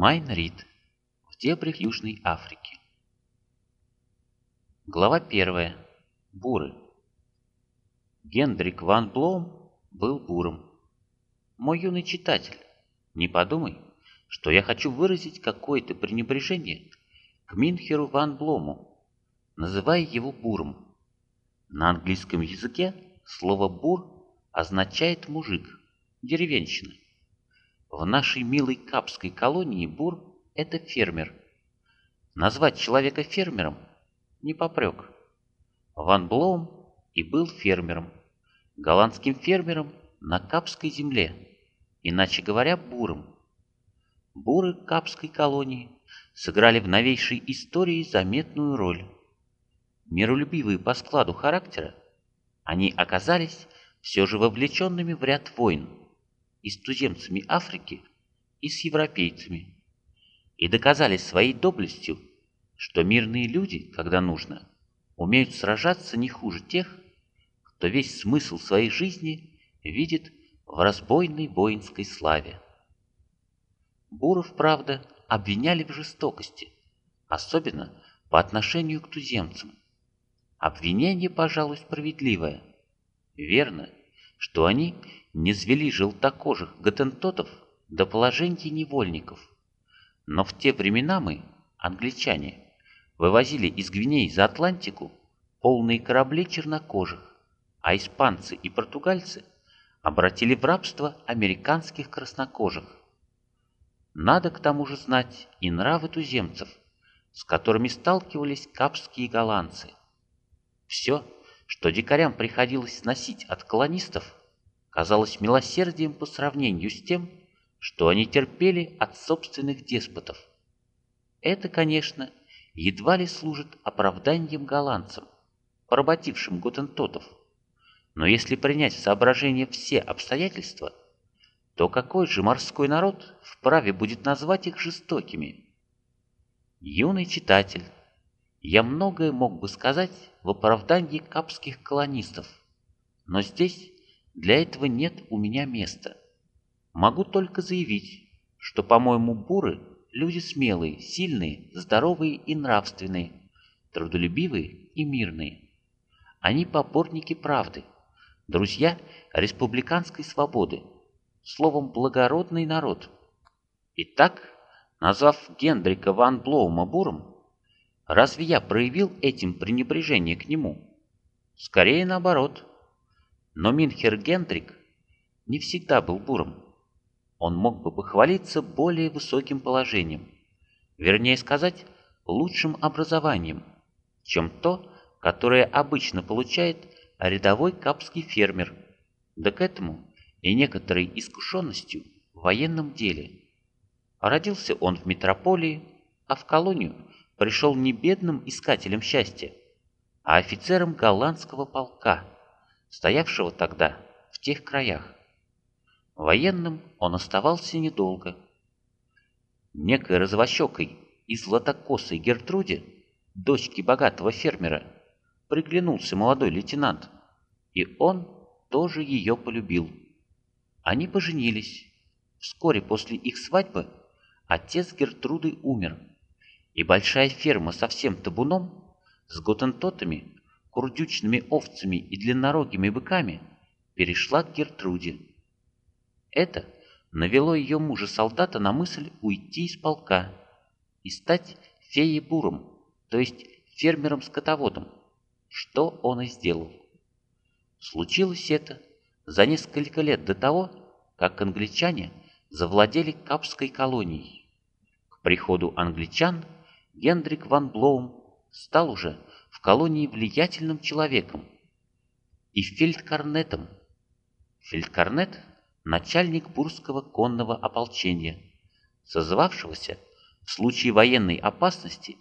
Майн Рид. В дебрях Южной Африки. Глава 1. Буры. Гендрик ван Блоом был буром. Мой юный читатель, не подумай, что я хочу выразить какое-то пренебрежение к Минхеру ван Блоому, называя его буром. На английском языке слово «бур» означает «мужик», «деревенщина». В нашей милой капской колонии бур – это фермер. Назвать человека фермером – не попрек. Ван Блоум и был фермером, голландским фермером на капской земле, иначе говоря, буром. Буры капской колонии сыграли в новейшей истории заметную роль. Миролюбивые по складу характера, они оказались все же вовлеченными в ряд войн – и с туземцами Африки, и с европейцами, и доказали своей доблестью, что мирные люди, когда нужно, умеют сражаться не хуже тех, кто весь смысл своей жизни видит в разбойной воинской славе. Буров, правда, обвиняли в жестокости, особенно по отношению к туземцам. Обвинение, пожалуй, справедливое. Верно, что они не звели желтокожих готентотов до положения невольников. Но в те времена мы, англичане, вывозили из Гвинеи за Атлантику полные корабли чернокожих, а испанцы и португальцы обратили в рабство американских краснокожих. Надо к тому же знать и нравы туземцев, с которыми сталкивались капские голландцы. Все, что дикарям приходилось сносить от колонистов, казалось милосердием по сравнению с тем, что они терпели от собственных деспотов. Это, конечно, едва ли служит оправданием голландцам, поработившим готентотов. Но если принять в соображение все обстоятельства, то какой же морской народ вправе будет назвать их жестокими? Юный читатель, я многое мог бы сказать в оправдании капских колонистов, но здесь для этого нет у меня места. Могу только заявить, что, по-моему, буры – люди смелые, сильные, здоровые и нравственные, трудолюбивые и мирные. Они поборники правды, друзья республиканской свободы, словом, благородный народ. Итак, назвав Гендрика ван Блоума буром, разве я проявил этим пренебрежение к нему? Скорее наоборот – но Минхер Гендрик не всегда был буром. Он мог бы похвалиться более высоким положением, вернее сказать, лучшим образованием, чем то, которое обычно получает рядовой капский фермер, да к этому и некоторой искушенностью в военном деле. Родился он в метрополии, а в колонию пришел не бедным искателем счастья, а офицером голландского полка – стоявшего тогда в тех краях. Военным он оставался недолго. Некой развощекой и златокосой Гертруде, дочке богатого фермера, приглянулся молодой лейтенант, и он тоже ее полюбил. Они поженились. Вскоре после их свадьбы отец Гертруды умер, и большая ферма со всем табуном, с готентотами курдючными овцами и длиннорогими быками, перешла к Гертруде. Это навело ее мужа-солдата на мысль уйти из полка и стать феей-буром, то есть фермером-скотоводом, что он и сделал. Случилось это за несколько лет до того, как англичане завладели Капской колонией. К приходу англичан Гендрик ван Блоум стал уже в колонии влиятельным человеком и фельдкорнетом. Фельдкорнет – начальник бурского конного ополчения, созывавшегося в случае военной опасности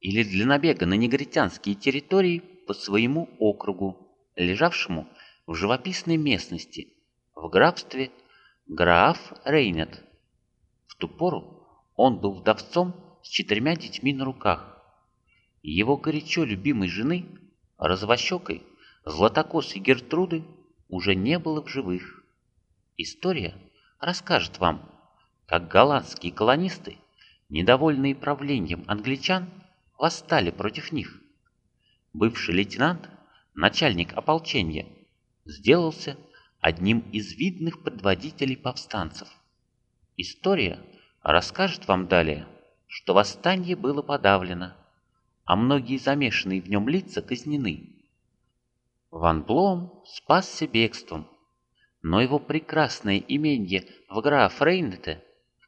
или для набега на негритянские территории по своему округу, лежавшему в живописной местности в графстве Граф Рейнет. В ту пору он был вдовцом с четырьмя детьми на руках, его горячо любимой жены, развощекой, златокосой Гертруды, уже не было в живых. История расскажет вам, как голландские колонисты недовольные правлением англичан, восстали против них. Бывший лейтенант, начальник ополчения, сделался одним из видных предводителей повстанцев. История расскажет вам далее, что восстание было подавлено, а многие замешанные в нем лица казнены. Ван Блом спасся бегством, но его прекрасное имение в Граф-Рейнете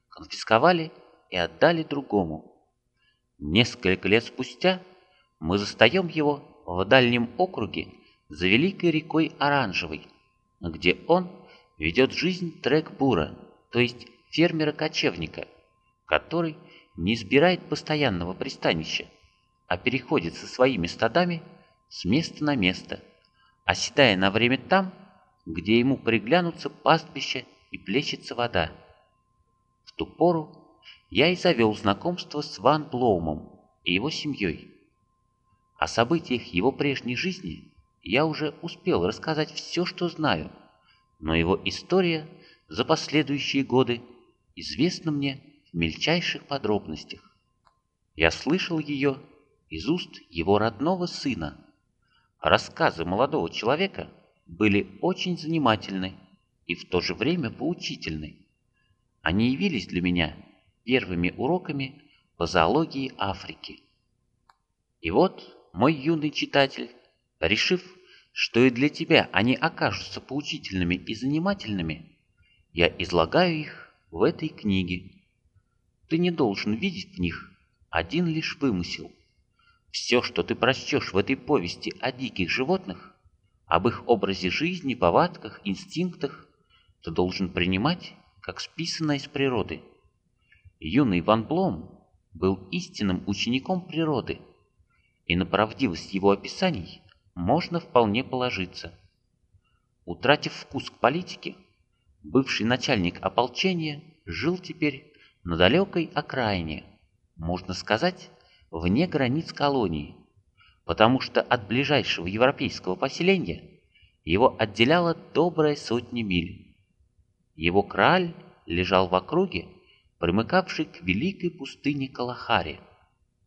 конфисковали и отдали другому. Несколько лет спустя мы застаем его в дальнем округе за великой рекой Оранжевой, где он ведет жизнь трек-бура, то есть фермера-кочевника, который не избирает постоянного пристанища, а переходит со своими стадами с места на место, оседая на время там, где ему приглянутся пастбища и плещется вода. В ту пору я и завел знакомство с Ван Блоумом и его семьей. О событиях его прежней жизни я уже успел рассказать все, что знаю, но его история за последующие годы известна мне в мельчайших подробностях. Я слышал ее из уст его родного сына. Рассказы молодого человека были очень занимательны и в то же время поучительны. Они явились для меня первыми уроками по зоологии Африки. И вот, мой юный читатель, решив, что и для тебя они окажутся поучительными и занимательными, я излагаю их в этой книге. Ты не должен видеть в них один лишь вымысел. Все, что ты прочтешь в этой повести о диких животных, об их образе жизни, повадках, инстинктах, ты должен принимать как списанное из природы. Юный Ван Блом был истинным учеником природы, и на правдивость его описаний можно вполне положиться. Утратив вкус к политике, бывший начальник ополчения жил теперь на далекой окраине, можно сказать, вне границ колонии, потому что от ближайшего европейского поселения его отделяла добрая сотня миль. Его краль лежал в округе, примыкавшей к великой пустыне Калахари,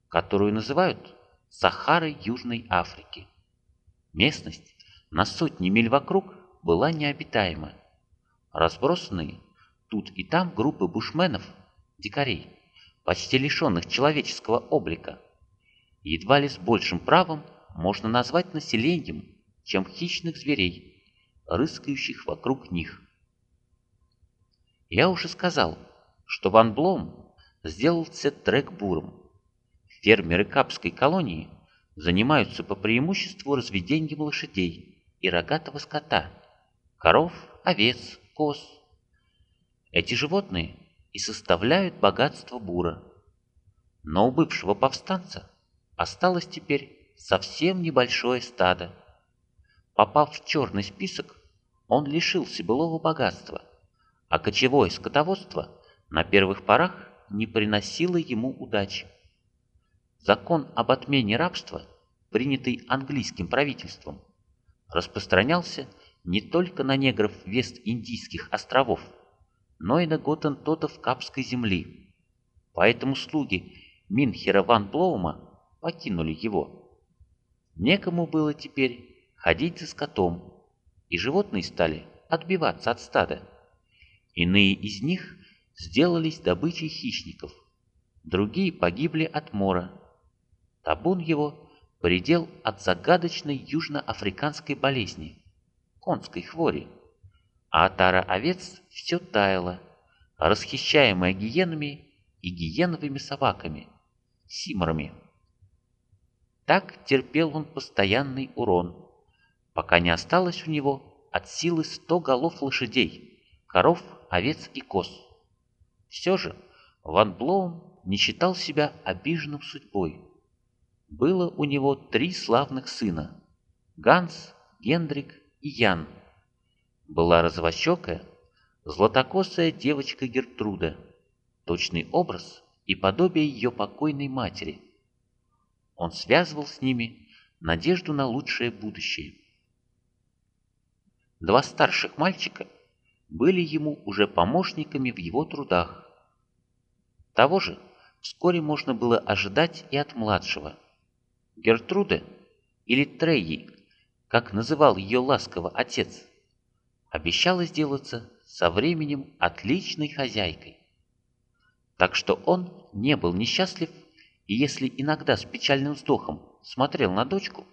которую называют Сахарой Южной Африки. Местность на сотни миль вокруг была необитаема. Разбросанные тут и там группы бушменов, дикарей, почти лишенных человеческого облика, едва ли с большим правом можно назвать населением, чем хищных зверей, рыскающих вокруг них. Я уже сказал, что Ван Блом сделался трек-буром. Фермеры Капской колонии занимаются по преимуществу разведением лошадей и рогатого скота, коров, овец, коз. Эти животные и составляют богатство бура. Но у бывшего повстанца осталось теперь совсем небольшое стадо. Попав в черный список, он лишился былого богатства, а кочевое скотоводство на первых порах не приносило ему удачи. Закон об отмене рабства, принятый английским правительством, распространялся не только на негров Вест-Индийских островов, но и на готентотов Капской земли. Поэтому слуги Минхера ван Блоума покинули его. Некому было теперь ходить за скотом, и животные стали отбиваться от стада. Иные из них сделались добычей хищников, другие погибли от мора. Табун его предел от загадочной южноафриканской болезни – конской хвори а отара овец все таяла, расхищаемая гиенами и гиеновыми собаками, симорами. Так терпел он постоянный урон, пока не осталось у него от силы сто голов лошадей, коров, овец и коз. Все же Ван Блоум не считал себя обиженным судьбой. Было у него три славных сына – Ганс, Гендрик и Ян – была развощекая, златокосая девочка Гертруда, точный образ и подобие ее покойной матери. Он связывал с ними надежду на лучшее будущее. Два старших мальчика были ему уже помощниками в его трудах. Того же вскоре можно было ожидать и от младшего. Гертруда, или Трейи, как называл ее ласково отец, обещала сделаться со временем отличной хозяйкой. Так что он не был несчастлив, и если иногда с печальным вздохом смотрел на дочку,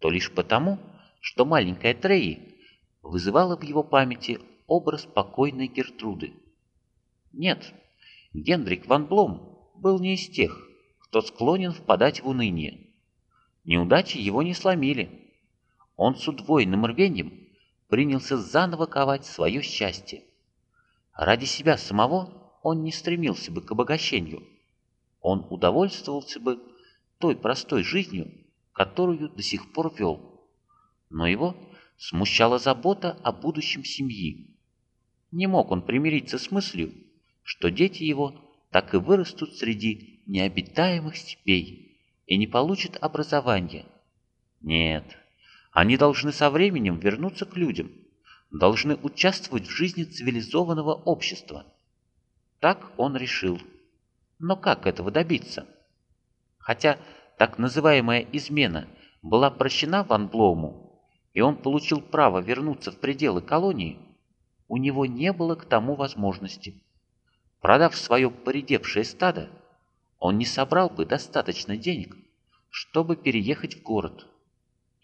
то лишь потому, что маленькая Треи вызывала в его памяти образ покойной Гертруды. Нет, Гендрик ван Блом был не из тех, кто склонен впадать в уныние. Неудачи его не сломили. Он с удвоенным рвением принялся заново ковать свое счастье. Ради себя самого он не стремился бы к обогащению. Он удовольствовался бы той простой жизнью, которую до сих пор вел. Но его смущала забота о будущем семьи. Не мог он примириться с мыслью, что дети его так и вырастут среди необитаемых степей и не получат образования. Нет, они должны со временем вернуться к людям, должны участвовать в жизни цивилизованного общества. Так он решил. Но как этого добиться? Хотя так называемая измена была прощена Ван Блоуму, и он получил право вернуться в пределы колонии, у него не было к тому возможности. Продав свое поредевшее стадо, он не собрал бы достаточно денег, чтобы переехать в город.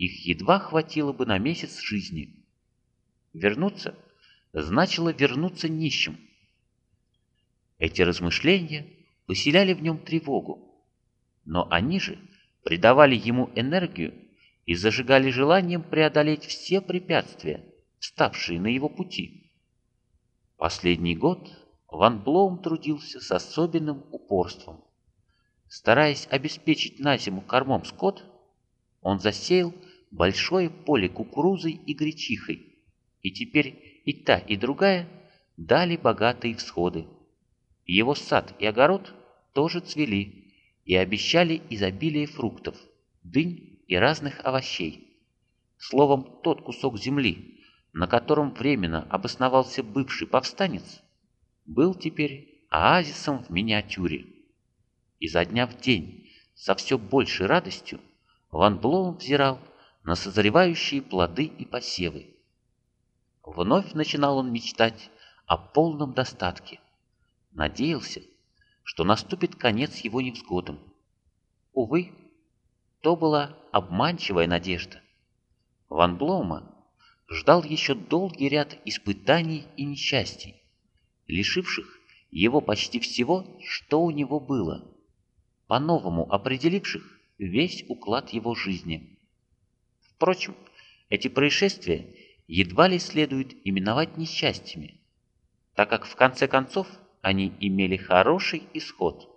Их едва хватило бы на месяц жизни. Вернуться значило вернуться нищим. Эти размышления поселяли в нем тревогу, но они же придавали ему энергию и зажигали желанием преодолеть все препятствия, ставшие на его пути. Последний год Ван Блоум трудился с особенным упорством. Стараясь обеспечить на зиму кормом скот, он засеял большое поле кукурузой и гречихой, и теперь и та, и другая дали богатые всходы. Его сад и огород тоже цвели и обещали изобилие фруктов, дынь и разных овощей. Словом, тот кусок земли, на котором временно обосновался бывший повстанец, был теперь оазисом в миниатюре. Изо дня в день, со все большей радостью, Ван Блоум взирал на созревающие плоды и посевы. Вновь начинал он мечтать о полном достатке. Надеялся, что наступит конец его невзгодам. Увы, то была обманчивая надежда. Ван Блоума ждал еще долгий ряд испытаний и несчастий, лишивших его почти всего, что у него было – по-новому определивших весь уклад его жизни. Впрочем, эти происшествия едва ли следует именовать несчастьями, так как в конце концов они имели хороший исход.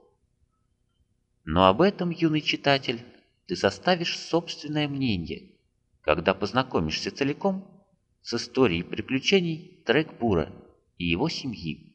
Но об этом, юный читатель, ты составишь собственное мнение, когда познакомишься целиком с историей приключений Трекбура и его семьи.